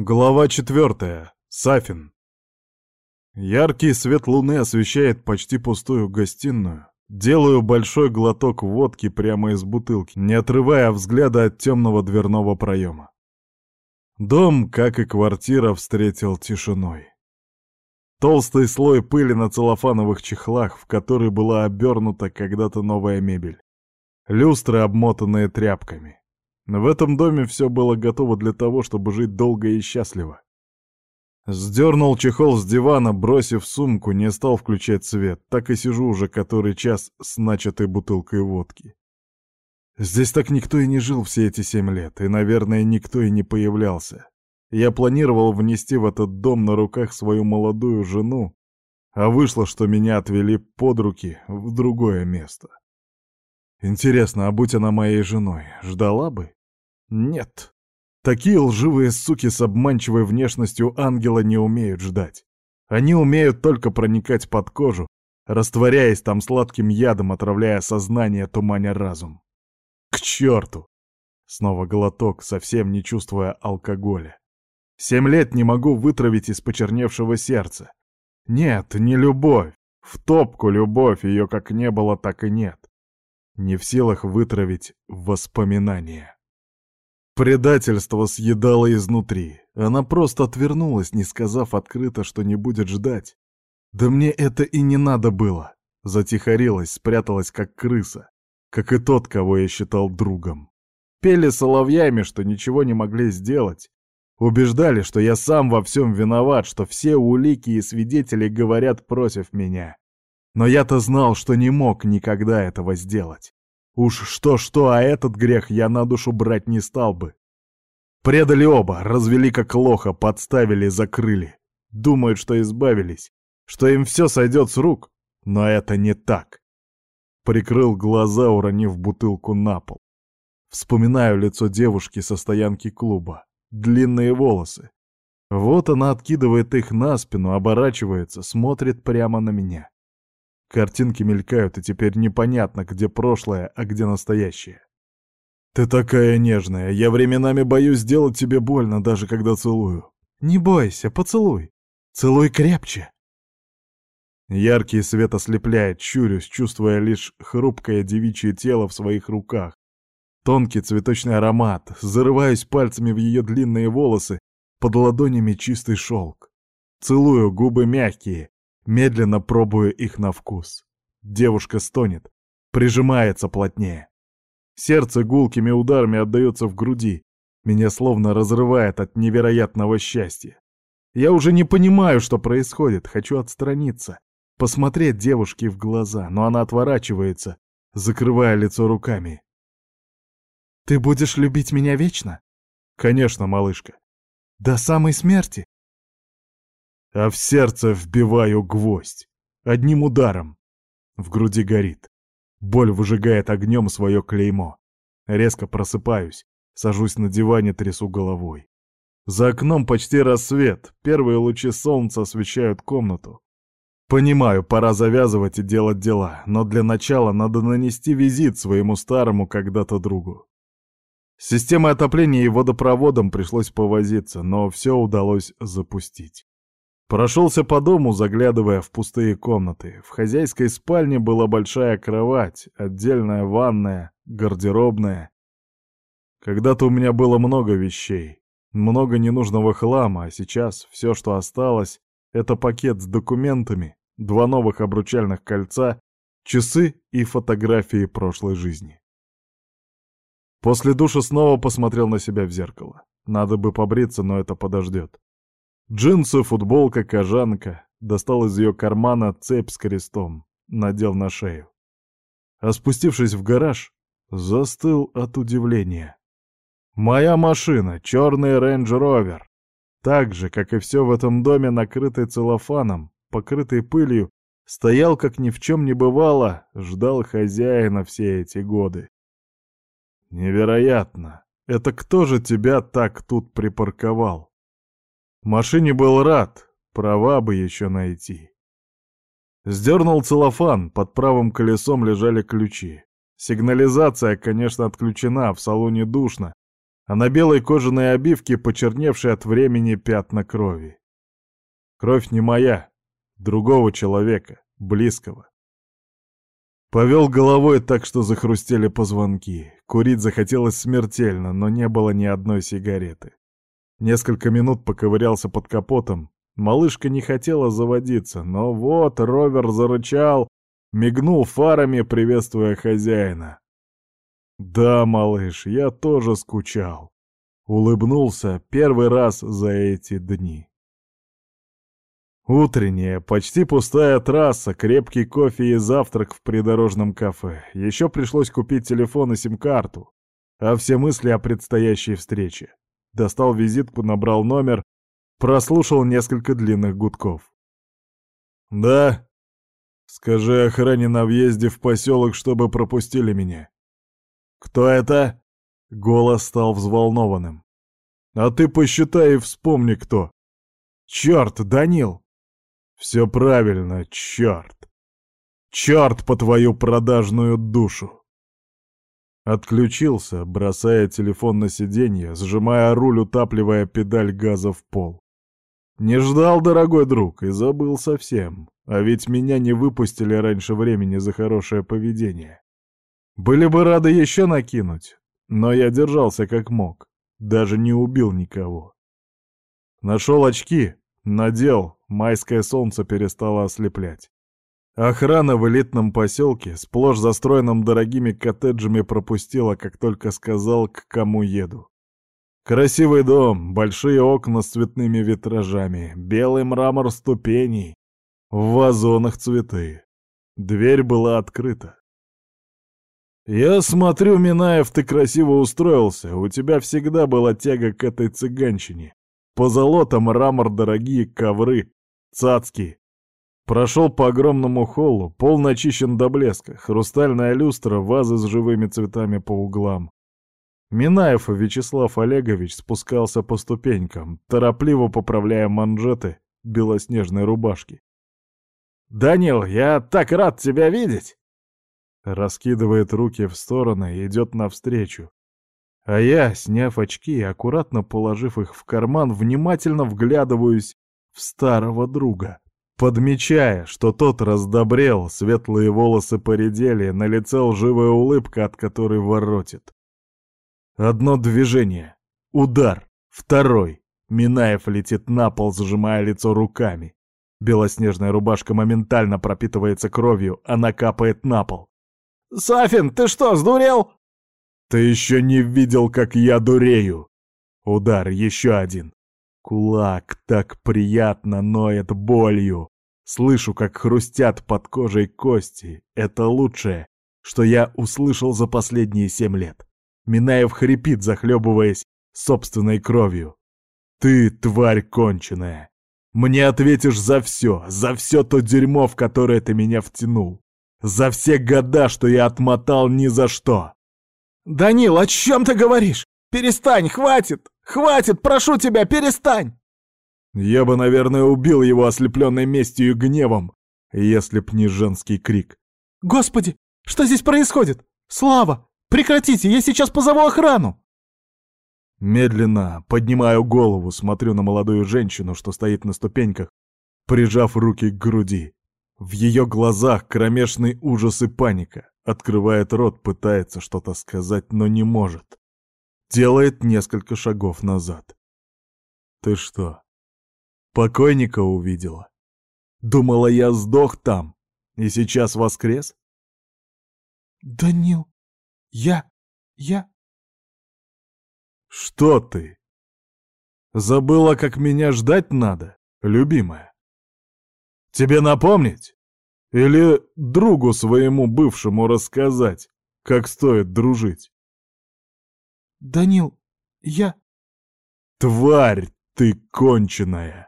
Глава четвертая. Сафин. Яркий свет луны освещает почти пустую гостиную. Делаю большой глоток водки прямо из бутылки, не отрывая взгляда от темного дверного проема. Дом, как и квартира, встретил тишиной. Толстый слой пыли на целлофановых чехлах, в который была обернута когда-то новая мебель. Люстры, обмотанные тряпками. В этом доме все было готово для того, чтобы жить долго и счастливо. Сдернул чехол с дивана, бросив сумку, не стал включать свет. Так и сижу уже который час с начатой бутылкой водки. Здесь так никто и не жил все эти семь лет, и, наверное, никто и не появлялся. Я планировал внести в этот дом на руках свою молодую жену, а вышло, что меня отвели под руки в другое место. Интересно, а будь она моей женой, ждала бы? Нет. Такие лживые суки с обманчивой внешностью ангела не умеют ждать. Они умеют только проникать под кожу, растворяясь там сладким ядом, отравляя сознание, туманя разум. К черту! Снова глоток, совсем не чувствуя алкоголя. Семь лет не могу вытравить из почерневшего сердца. Нет, не любовь. В топку любовь, ее как не было, так и нет. Не в силах вытравить воспоминания. Предательство съедало изнутри. Она просто отвернулась, не сказав открыто, что не будет ждать. Да мне это и не надо было. Затихарилась, спряталась, как крыса. Как и тот, кого я считал другом. Пели соловьями, что ничего не могли сделать. Убеждали, что я сам во всем виноват, что все улики и свидетели говорят против меня. Но я-то знал, что не мог никогда этого сделать. Уж что-что, а этот грех я на душу брать не стал бы. Предали оба, развели как лоха, подставили, закрыли. Думают, что избавились, что им все сойдет с рук, но это не так. Прикрыл глаза, уронив бутылку на пол. Вспоминаю лицо девушки со стоянки клуба. Длинные волосы. Вот она откидывает их на спину, оборачивается, смотрит прямо на меня. Картинки мелькают, и теперь непонятно, где прошлое, а где настоящее. Ты такая нежная, я временами боюсь сделать тебе больно, даже когда целую. Не бойся, поцелуй. Целуй крепче. Яркий свет ослепляет, чурюсь, чувствуя лишь хрупкое девичье тело в своих руках. Тонкий цветочный аромат, зарываюсь пальцами в ее длинные волосы, под ладонями чистый шелк. Целую, губы мягкие, Медленно пробую их на вкус. Девушка стонет, прижимается плотнее. Сердце гулкими ударами отдается в груди. Меня словно разрывает от невероятного счастья. Я уже не понимаю, что происходит, хочу отстраниться, посмотреть девушке в глаза, но она отворачивается, закрывая лицо руками. «Ты будешь любить меня вечно?» «Конечно, малышка». «До самой смерти?» А в сердце вбиваю гвоздь. Одним ударом. В груди горит. Боль выжигает огнем свое клеймо. Резко просыпаюсь, сажусь на диване, трясу головой. За окном почти рассвет, первые лучи солнца освещают комнату. Понимаю, пора завязывать и делать дела, но для начала надо нанести визит своему старому когда-то другу. С системой отопления и водопроводом пришлось повозиться, но все удалось запустить. Прошелся по дому, заглядывая в пустые комнаты. В хозяйской спальне была большая кровать, отдельная ванная, гардеробная. Когда-то у меня было много вещей, много ненужного хлама, а сейчас все, что осталось, это пакет с документами, два новых обручальных кольца, часы и фотографии прошлой жизни. После душа снова посмотрел на себя в зеркало. Надо бы побриться, но это подождет. Джинсы, футболка, кожанка. Достал из ее кармана цепь с крестом. Надел на шею. А спустившись в гараж, застыл от удивления. Моя машина, черный рейндж-ровер. Так же, как и все в этом доме, накрытый целлофаном, покрытый пылью, стоял, как ни в чем не бывало, ждал хозяина все эти годы. Невероятно. Это кто же тебя так тут припарковал? Машине был рад, права бы еще найти. Сдернул целлофан, под правым колесом лежали ключи. Сигнализация, конечно, отключена, в салоне душно. а на белой кожаной обивке почерневшие от времени пятна крови. Кровь не моя, другого человека, близкого. Повел головой так, что захрустели позвонки. Курить захотелось смертельно, но не было ни одной сигареты. Несколько минут поковырялся под капотом. Малышка не хотела заводиться, но вот ровер зарычал, мигнул фарами, приветствуя хозяина. «Да, малыш, я тоже скучал». Улыбнулся первый раз за эти дни. Утренняя, почти пустая трасса, крепкий кофе и завтрак в придорожном кафе. Еще пришлось купить телефон и сим-карту. А все мысли о предстоящей встрече. Достал визитку, набрал номер, прослушал несколько длинных гудков. «Да?» «Скажи охране на въезде в поселок, чтобы пропустили меня». «Кто это?» Голос стал взволнованным. «А ты посчитай и вспомни, кто». «Черт, Данил!» Все правильно, черт. Черт по твою продажную душу. Отключился, бросая телефон на сиденье, сжимая руль, утапливая педаль газа в пол. Не ждал, дорогой друг, и забыл совсем. А ведь меня не выпустили раньше времени за хорошее поведение. Были бы рады еще накинуть, но я держался как мог, даже не убил никого. Нашел очки, надел, майское солнце перестало ослеплять. Охрана в элитном поселке, сплошь застроенном дорогими коттеджами, пропустила, как только сказал, к кому еду. Красивый дом, большие окна с цветными витражами, белый мрамор ступеней, в вазонах цветы. Дверь была открыта. «Я смотрю, Минаев, ты красиво устроился, у тебя всегда была тяга к этой цыганщине. Позолота, мрамор, дорогие ковры, цацки. Прошел по огромному холлу, пол начищен до блеска, хрустальная люстра, вазы с живыми цветами по углам. Минаев Вячеслав Олегович спускался по ступенькам, торопливо поправляя манжеты белоснежной рубашки. «Данил, я так рад тебя видеть!» Раскидывает руки в стороны и идет навстречу, а я, сняв очки и аккуратно положив их в карман, внимательно вглядываюсь в старого друга, подмечая, что тот раздобрел, светлые волосы поредели, на лице лживая улыбка, от которой воротит. Одно движение. Удар. Второй. Минаев летит на пол, сжимая лицо руками. Белоснежная рубашка моментально пропитывается кровью, она капает на пол. «Сафин, ты что, сдурел?» Ты еще не видел, как я дурею. Удар, еще один. Кулак так приятно ноет болью. Слышу, как хрустят под кожей кости. Это лучшее, что я услышал за последние семь лет. Минаев хрипит, захлебываясь собственной кровью. Ты, тварь конченая. Мне ответишь за все, за все то дерьмо, в которое ты меня втянул. За все года, что я отмотал ни за что. «Данил, о чем ты говоришь? Перестань, хватит! Хватит, прошу тебя, перестань!» Я бы, наверное, убил его ослепленной местью и гневом, если б не женский крик. «Господи, что здесь происходит? Слава, прекратите, я сейчас позову охрану!» Медленно поднимаю голову, смотрю на молодую женщину, что стоит на ступеньках, прижав руки к груди. В ее глазах кромешный ужас и паника. Открывает рот, пытается что-то сказать, но не может. Делает несколько шагов назад. Ты что, покойника увидела? Думала, я сдох там и сейчас воскрес? Данил, я... я... Что ты? Забыла, как меня ждать надо, любимая? Тебе напомнить? Или другу своему бывшему рассказать, как стоит дружить? Данил, я... Тварь ты конченая!